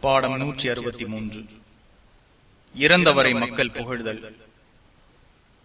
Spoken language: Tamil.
பாடம் நூற்றி அறுபத்தி மூன்று. இறந்தவரை மக்கள் புகழ்தல்.